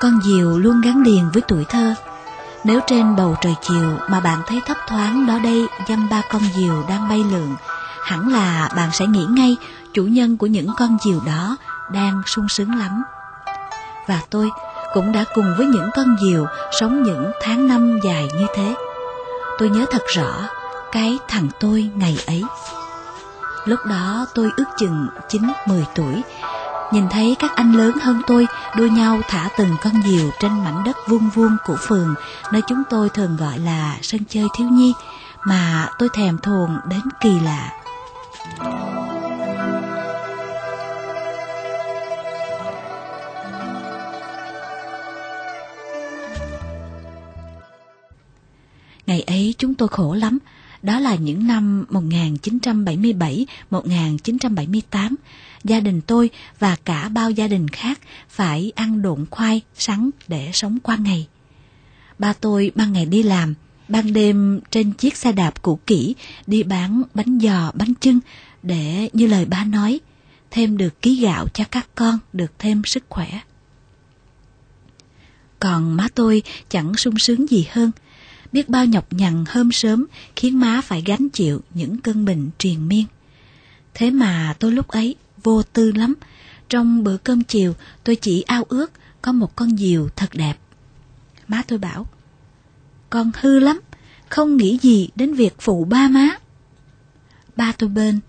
Con diều luôn gắn liền với tuổi thơ. Nếu trên bầu trời chiều mà bạn thấy thấp thoáng đó đây dăm ba con diều đang bay lượn, hẳn là bạn sẽ nghĩ ngay chủ nhân của những con diều đó đang sung sướng lắm. Và tôi cũng đã cùng với những con diều sống những tháng năm dài như thế. Tôi nhớ thật rõ cái thằng tôi ngày ấy. Lúc đó tôi ước chừng 9-10 tuổi Nhìn thấy các anh lớn hơn tôi đua nhau thả từng con diều trên mảnh đất vuông vuông của phường, nơi chúng tôi thường gọi là sân chơi thiếu nhi, mà tôi thèm thuồng đến kỳ lạ. Ngày ấy chúng tôi khổ lắm, đó là những năm 1977-1978 gia đình tôi và cả bao gia đình khác phải ăn độn khoai, sắn để sống qua ngày. Ba tôi ban ngày đi làm, ban đêm trên chiếc xe đạp cũ kỹ đi bán bánh giò, bánh chưng để như lời ba nói, thêm được ký gạo cho các con được thêm sức khỏe. Còn má tôi chẳng sung sướng gì hơn, biết bao nhọc nhằn hôm sớm khiến má phải gánh chịu những cơn bệnh triền miên. Thế mà tôi lúc ấy vô tư lắm. Trong bữa cơm chiều tôi chỉ ao ước có một con diều thật đẹp. Má tôi bảo, con hư lắm, không nghĩ gì đến việc phụ ba má. Ba tôi bên,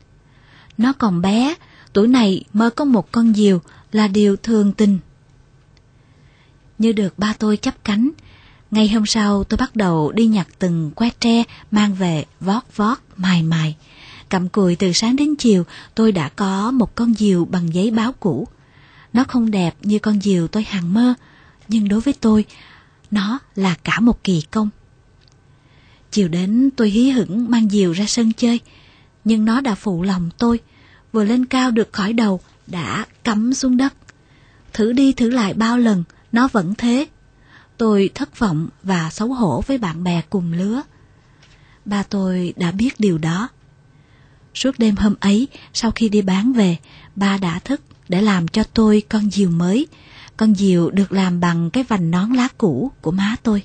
nó còn bé, tuổi này mơ có một con diều là điều thường tình. Như được ba tôi chấp cánh, ngày hôm sau tôi bắt đầu đi nhặt từng que tre mang về vót vót mài mài. Cặm cùi từ sáng đến chiều tôi đã có một con diều bằng giấy báo cũ. Nó không đẹp như con diều tôi hằng mơ, nhưng đối với tôi, nó là cả một kỳ công. Chiều đến tôi hí hửng mang diều ra sân chơi, nhưng nó đã phụ lòng tôi, vừa lên cao được khỏi đầu đã cắm xuống đất. Thử đi thử lại bao lần, nó vẫn thế. Tôi thất vọng và xấu hổ với bạn bè cùng lứa. Ba tôi đã biết điều đó. Suốt đêm hôm ấy, sau khi đi bán về, ba đã thức để làm cho tôi con diều mới. Con diều được làm bằng cái vành nón lá cũ của má tôi.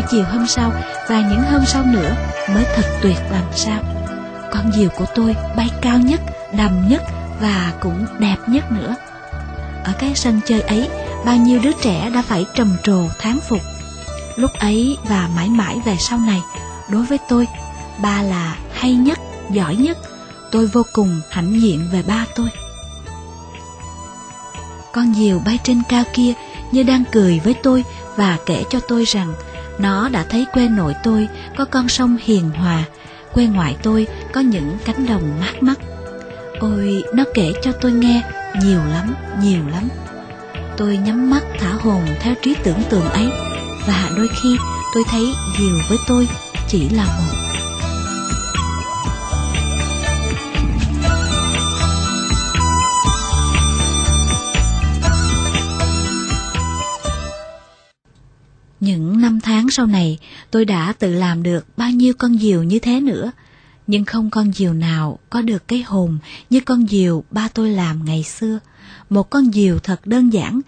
Buổi chiều hôm sau và những hôm sau nữa mới thật tuyệt làm sao. Con diều của tôi bay cao nhất, đầm nhất và cũng đẹp nhất nữa. Ở cái sân chơi ấy, bao nhiêu đứa trẻ đã phải trầm trồ thán phục. Lúc ấy và mãi mãi về sau này, đối với tôi, ba là hay nhất, giỏi nhất. Tôi vô cùng hãnh diện về ba tôi. Con diều bay trên cao kia như đang cười với tôi và kể cho tôi rằng nó đã thấy quê nội tôi có con sông hiền hòa, quê ngoại tôi có những cánh đồng mát mắt. Ôi, nó kể cho tôi nghe nhiều lắm, nhiều lắm. Tôi nhắm mắt thả hồn theo trí tưởng tượng ấy và đôi khi tôi thấy điều với tôi chỉ là một. Những năm tháng sau này, tôi đã tự làm được bao nhiêu con diều như thế nữa nhưng không con diều nào có được cái hồn như con diều ba tôi làm ngày xưa. Một con diều thật đơn giản,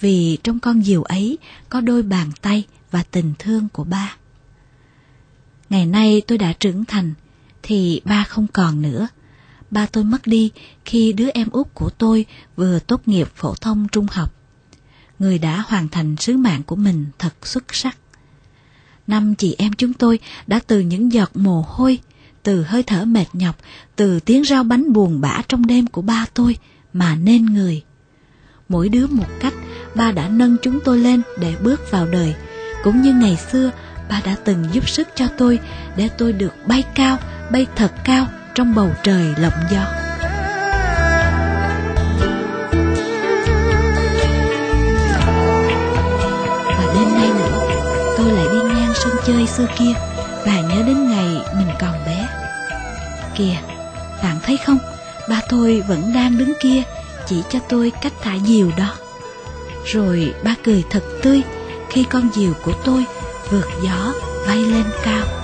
vì trong con diều ấy có đôi bàn tay và tình thương của ba. Ngày nay tôi đã trưởng thành, thì ba không còn nữa. Ba tôi mất đi khi đứa em út của tôi vừa tốt nghiệp phổ thông trung học. Người đã hoàn thành sứ mạng của mình thật xuất sắc. Năm chị em chúng tôi đã từ những giọt mồ hôi từ hơi thở mệt nhọc, từ tiếng rau bánh buồn bã trong đêm của ba tôi mà nên người. Mỗi đứa một cách, ba đã nâng chúng tôi lên để bước vào đời. Cũng như ngày xưa, ba đã từng giúp sức cho tôi để tôi được bay cao, bay thật cao trong bầu trời lộng gió. Lại sân chơi xưa kia và nhớ đến ngày mình còn bé kìa Bạn thấy không, ba tôi vẫn đang đứng kia, chỉ cho tôi cách thả diều đó. Rồi ba cười thật tươi khi con diều của tôi vượt gió bay lên cao.